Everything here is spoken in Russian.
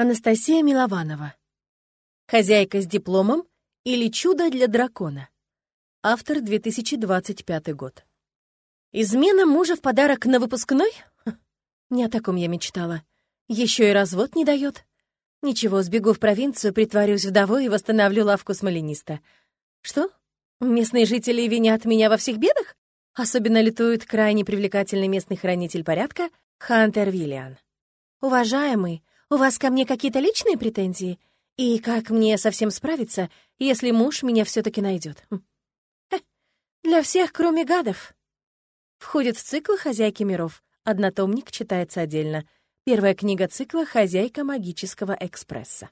Анастасия Милованова. Хозяйка с дипломом или чудо для дракона. Автор 2025 год. Измена мужа в подарок на выпускной? Не о таком я мечтала. Еще и развод не дает. Ничего, сбегу в провинцию, притворюсь вдовой и восстановлю лавку смолениста. Что? Местные жители винят меня во всех бедах? Особенно летует крайне привлекательный местный хранитель порядка Хантер Виллиан. Уважаемый, у вас ко мне какие-то личные претензии? И как мне совсем справиться, если муж меня все таки найдет? Хм. Для всех, кроме гадов. Входит в цикл «Хозяйки миров». Однотомник читается отдельно. Первая книга цикла «Хозяйка магического экспресса».